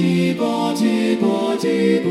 吉波吉波吉波。